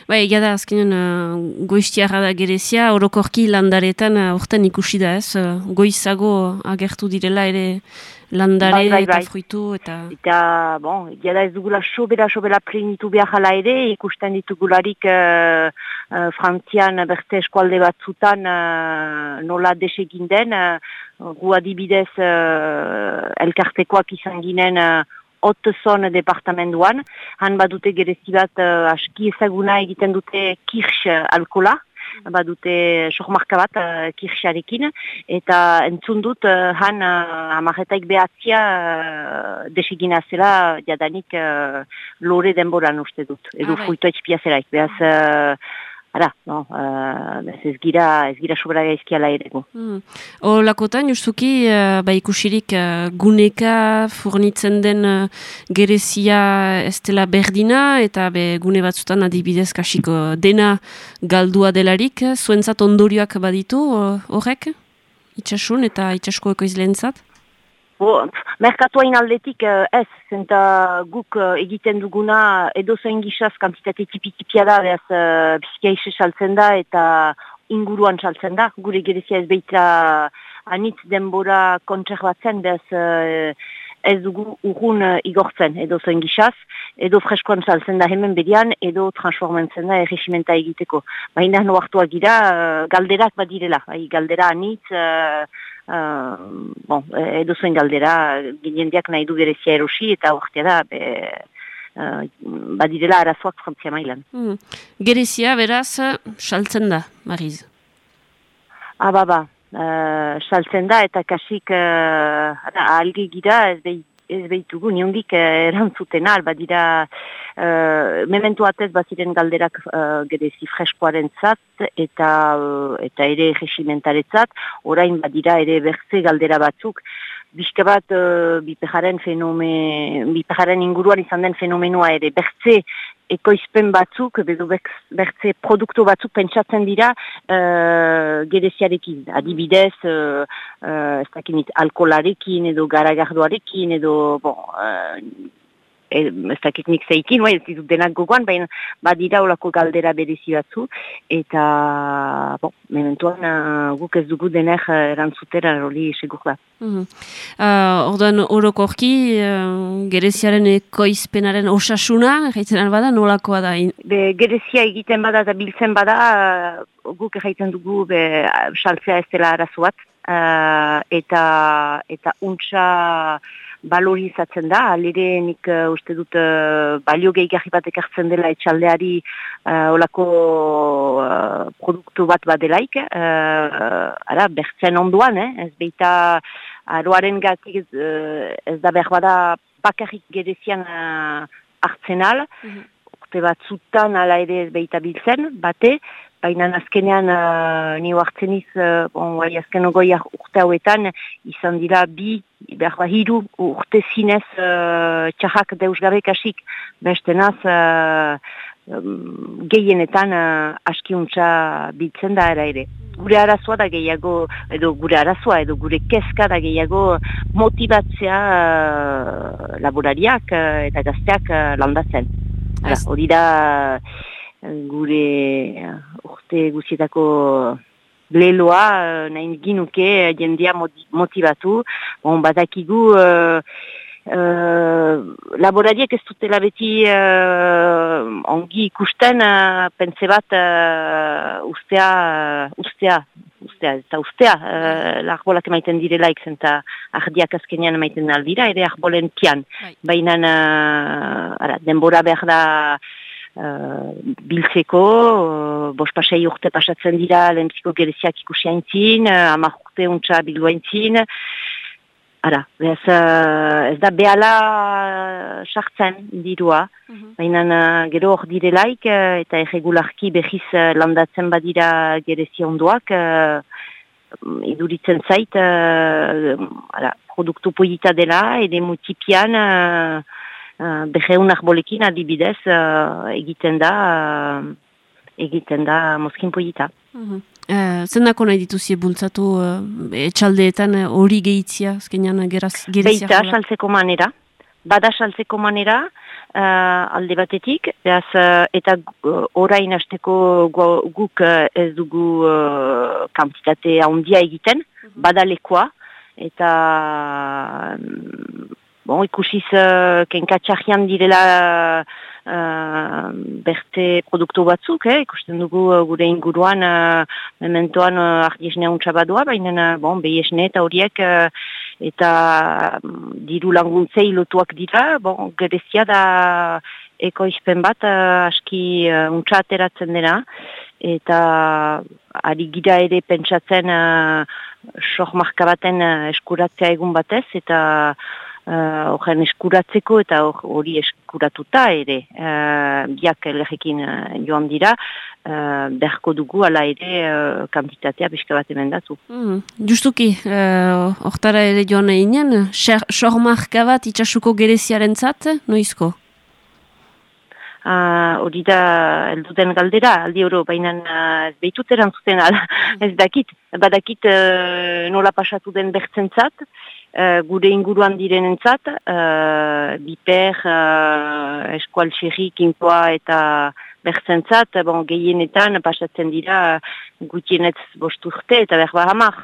Bai, egia da, azkenen uh, goiztiara da gerezia, orokorki landaretan uh, ikusi da ez, uh, goizago agertu direla ere landare bai, bai, eta bai. fruitu eta... Eta, bon, jada ez dugula sobera, sobera plenitu behar jala ere, ikusten ditugularik uh, uh, frantzian berte eskualde batzutan uh, nola desegin den, uh, gu adibidez uh, elkartekoak izan ginen uh, Ottezon departamentuan, han badute gerezi bat uh, aski ezaguna egiten dute kirsch alkola, badute sohmarka bat uh, kirxarekin, eta entzun dut uh, han uh, amaretaik behatzia uh, desigina zela jadanik uh, lore denboran uste dut, edo ah, bai. zelaik, behaz uh, Ara, no, uh, ez gira, ez gira sobra gaizkiala ere gu. Mm. O lakotan, justuki, uh, ba ikusirik uh, guneka furnitzen den uh, gerezia ez dela berdina, eta be gune batzutan adibidez kasiko dena galdua delarik, zuentzat ondorioak baditu horrek? Uh, itxasun eta itxasko ekoizleentzat? Bo, merkatuain aldetik uh, ez, zenta guk uh, egiten duguna edo zen gizaz kantitate tipitipia da, behaz uh, bizkia saltzen da eta inguruan saltzen da. Gure gerezia ez behita anitz denbora kontserbatzen, behaz ez dugu urgun uh, igortzen edo zen gizaz, edo freskoan saltzen da hemen bedian, edo transformentzen da erregimenta egiteko. Baina noartua gira, uh, galderak badirela, bai, galdera anitz... Uh, uh, bon, edo zuen galdera, ginendiak nahi du gerezia erosi eta ortea da, be, uh, badirela arazoak frantzia mailan. Mm. Gerezia, beraz, saltzen da, Mariz? Aba, ba, uh, saltzen da eta kasik uh, algi gira ez behit ez behitugu, niondik eh, erantzuten al, badira eh, mementu atez baziren galderak eh, gerezi freskoaren zat, eta, eh, eta ere regimentaren orain badira ere berze galdera batzuk, bizka bat uh, bipejaren fenomen, bipejaren inguruan izan den fenomenoa ere, bertze ekoizpen batzuk, bedo bertze produktu batzuk pentsatzen dira uh, gereziarekin, adibidez, uh, uh, ez dakinit, alkolarekin edo garagardoarekin edo, bon, uh, e, ez dakit nik zeikin, bai, ez ditut denak gogoan, baina badira olako galdera berezi batzu, eta, bon, mementuan uh, guk ez dugu denek uh, erantzutera hori segur da. Mm -hmm. uh, Orduan, orokorki, uh, gereziaren ekoizpenaren osasuna, egiten albada, nolakoa da? Be, gerezia egiten bada eta biltzen bada, uh, guk egiten dugu, be, saltzea ez dela arazo bat, uh, eta, eta untxa, balorizatzen da, alire nik uh, uste dut uh, balio gehiagarri bat ekartzen dela etxaldeari uh, olako uh, produktu bat badelaik, uh, ara, bertzen onduan, eh? ez beita aroaren gatik ez, uh, ez da behar bada bakarrik gerezian uh, hartzen al, mm -hmm. urte bat zutan ala ere ez beita biltzen, bate, baina azkenean uh, ni hartzen iz, uh, bon, bai, azken ogoi urte hauetan, izan dira bi, behar ba, hiru urte zinez uh, txahak deusgabe kasik, beste naz, uh, um, gehienetan uh, askiuntza biltzen da era ere. Gure arazoa da gehiago, edo gure arazoa, edo gure kezka da gehiago motibatzea uh, laborariak uh, eta gazteak uh, landatzen. Hori da gure urte guzietako leloa uh, nahi ginuke jendia motivatu. Bon, badakigu uh, laborariek ez dutela beti uh, ongi ikusten uh, pense bat uh, ustea, uh, ustea, ustea, eta ustea, uh, l'arbolak maiten direlaik zen eta ardiak azkenean maiten aldira, ere arbolen pian. Bai. Baina uh, denbora behar da uh, biltzeko, uh, bos pasai urte pasatzen dira lehentziko gereziak ikusi haintzin, uh, amak urte untsa bildu haintzin, Ara, ez, uh, ez da behala sartzen dirua, mhm. baina uh, gero hor direlaik uh, eta erregularki behiz landatzen badira gerezi ondoak, iduritzen zait, ara, produktu poita dela, ede mutipian, uh, uh, beheun arbolekin adibidez uh, egiten da uh, egiten da mozkin -hmm. uh, Zendako nahi dituzie bultzatu uh, etxaldeetan hori uh, gehitzia, azkenean geraz, gerizia? Beita, saltzeko manera. Bada saltzeko manera, uh, alde batetik, behaz, uh, eta uh, orain hasteko guk uh, ez dugu uh, kantitate handia egiten, mm -hmm. bada lekoa, eta bon, ikusiz uh, kenkatxarrian direla uh, berte produktu batzuk, eh? ikusten dugu uh, gure inguruan uh, mementoan uh, ardiesnea untxabadua, baina uh, bon, behiesne eta horiek uh, eta um, diru languntzei lotuak dira, bon, gerezia da ekoizpen bat uh, aski uh, untxateratzen dena, eta ari gira ere pentsatzen uh, marka baten uh, eskuratzea egun batez, eta horren uh, eskuratzeko eta hori eskuratuta ere uh, biak lehekin uh, joan dira uh, berko dugu ala ere uh, kantitatea biska bat emendatu. Mm, justuki, hortara uh, ere joan eginen, sormarka bat itxasuko gereziaren zat, noizko? Hori uh, da, elduten galdera, aldi oro, baina uh, behitut erantzuten ala, ez dakit, badakit uh, nola pasatu den bertzen zat, uh, gure inguruan direnentzat, uh, biper, uh, eskual txerri, kinkoa eta bertzentzat, bon, gehienetan pasatzen dira gutienetz bosturte eta berba hamar.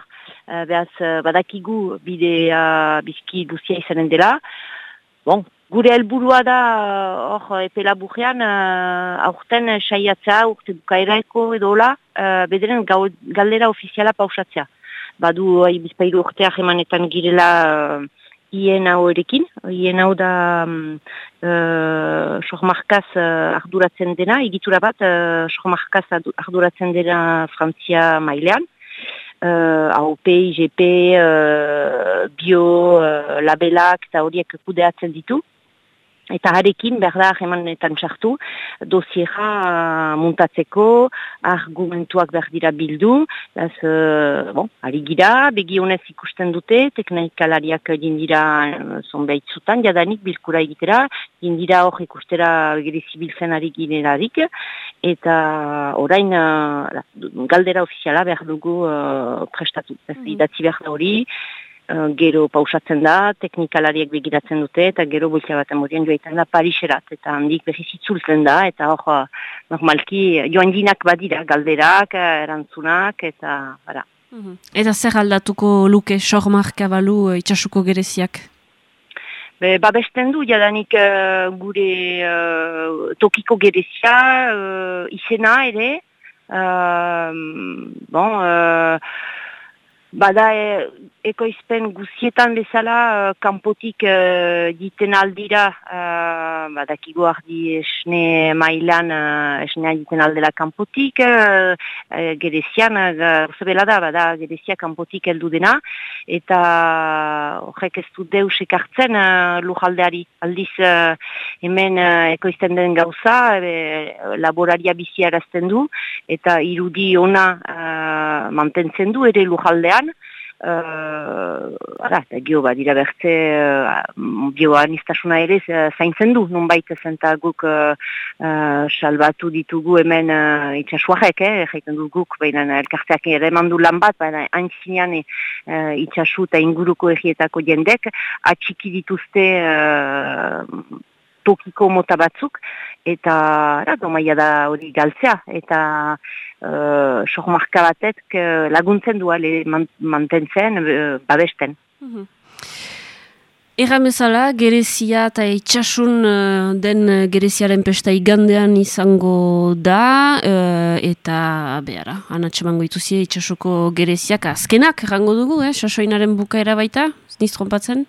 Uh, behaz, badakigu bide uh, bizki duzia izanen dela. Bon, gure helburua da, hor, epela bujean, uh, aurten saiatza, urte bukaeraeko edo hola, uh, bederen galdera ofiziala pausatzea badu ai bizpairu urteak emanetan girela uh, ien hau erekin. Ien hau da um, uh, sohmarkaz uh, arduratzen dena, egitura bat uh, sohmarkaz arduratzen dena Frantzia mailean. Uh, AOP, IGP, uh, bio, uh, labelak eta horiek kudeatzen ditu. Eta harekin behar da sartu, dosiera uh, muntatzeko, argumentuak behar dira bildu, ez, uh, bon, ari gira, begionez ikusten dute, teknikalariak dindira uh, zonbait zutan, jadanik bilkura egitera, dindira hor ikustera gerizibiltzen ari ginerarik, eta orain uh, galdera ofiziala behar dugu uh, prestatu. Ez, mm. idatzi behar da hori, gero pausatzen da, teknikalariek begiratzen dute, eta gero bultia baten morien joaitan da Pariserat, eta handik behiz itzultzen da, eta hor, normalki joan dinak badira, galderak, uh, erantzunak, eta, bara. Mhm. Eta zer aldatuko luke, sormarka balu itxasuko gereziak? Be, babesten du, jadanik uh, gure uh, tokiko gerezia, uh, izena ere, bon, bada e, ekoizpen guzietan bezala uh, kanpotik uh, diten aldira uh, badakigu ardi esne mailan uh, esnea diten aldela kanpotik uh, uh, gerezian uh, da bada gerezia kanpotik heldu dena eta horrek ez du deus ekartzen uh, lujaldeari. Aldiz uh, hemen uh, ekoizten den gauza uh, laboraria bizia erazten du eta irudi ona uh, mantentzen du ere lujaldean Uh, ara, eta gio bat dira bertze uh, ere uh, zaintzen du, nun baita zenta guk uh, uh, salbatu ditugu hemen uh, itxasuarek, eh, du guk, baina elkarteak ere mandu lan bat, baina hain zinean uh, itxasu eta inguruko egietako jendek, atxiki dituzte uh, tokiko mota batzuk, eta ara, domaia da hori galtzea, eta uh, sohmarka batek uh, laguntzen duale mantentzen, uh, babesten. Mm -hmm. Erramezala, gerezia eta itxasun uh, den gereziaren pesta igandean izango da, uh, eta behara, anatxemango ituzie itxasuko gereziak azkenak, errango dugu, eh? sasoinaren bukaera baita, niz trompatzen?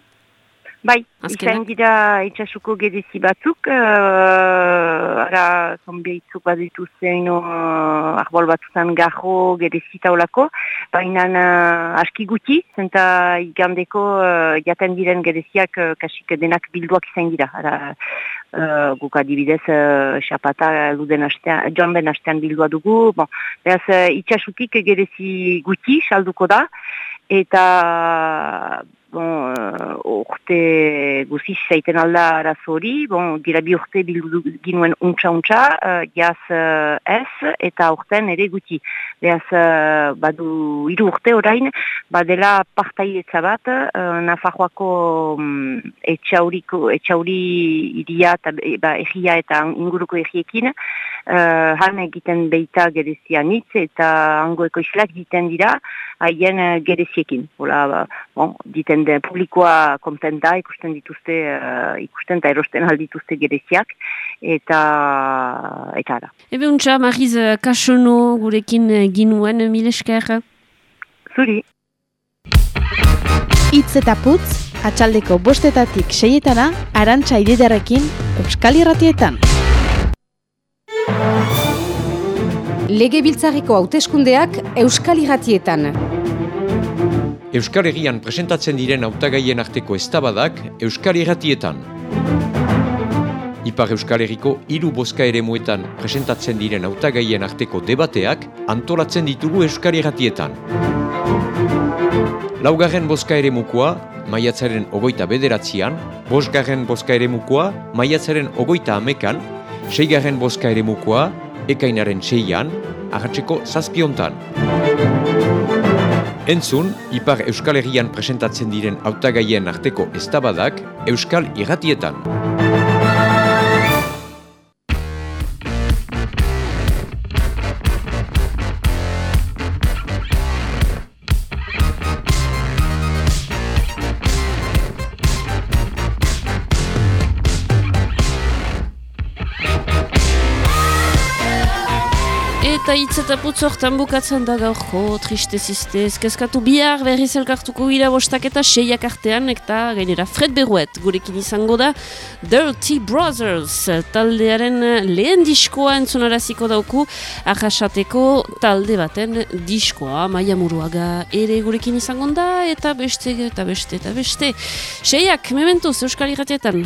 Bai, izan dira itxasuko gedizi batzuk, uh, ara zonbeitzuk bat dituzten uh, arbol batzutan gajo gedizi taulako, baina uh, aski guti, zenta igandeko uh, jaten diren gediziak uh, kasik denak bilduak izan dira. Ara, uh, guk adibidez, uh, xapata luden astean, joan ben astean bildua dugu, bon, behaz uh, itxasutik gedizi guti salduko da, eta bon, uh, urte guziz zaiten alda arazo hori, bon, dira bi urte bildu ginuen untxa-untxa, uh, jaz uh, ez, eta urten ere guti. Beaz, uh, badu hiru urte orain, badela partaietza bat, uh, Nafarroako um, etxauriko, etxauri iria eta ba, egia eta inguruko egiekin, uh, han egiten beita gerezianitz, eta ango ekoizlak egiten dira, haien gereziekin. Hola, ba, bon, diten den publikoa kontenta ikusten dituzte uh, ikusten eta erosten aldituzte gereziak eta eta ara. Ebe untxa, Mariz uh, Kasono gurekin uh, ginuen mil esker? Zuri. Itz eta putz, atxaldeko bostetatik seietana, arantxa ididarekin, Euskal Irratietan. Lege biltzariko hauteskundeak Euskal Irratietan. Euskal Herrian presentatzen diren hautagaien arteko eztabadak Euskal Herratietan. Ipar Euskal Herriko hiru boska ere muetan presentatzen diren hautagaien arteko debateak antolatzen ditugu Euskal Herratietan. Laugarren boska ere mukua, maiatzaren ogoita bederatzean, bosgarren boska ere mukua, maiatzaren ogoita amekan, seigarren boska ere mukua, ekainaren seian, ahatzeko zazpiontan. Entzun, Ipar Euskal Herrian presentatzen diren hautagaien arteko eztabadak Euskal Irratietan. Eta hitz eta putzortan bukatzen da gaurko triste ziste ezkezkatu bihar berriz elkartuko gira bostak eta seiak artean eta gainera Fred Berruet gurekin izango da Dirty Brothers. Taldearen lehen diskoa entzunaraziko dauku ahasateko talde baten diskoa maia muruaga ere gurekin izango da eta beste eta beste eta beste. Seiak mementuz euskal irratietan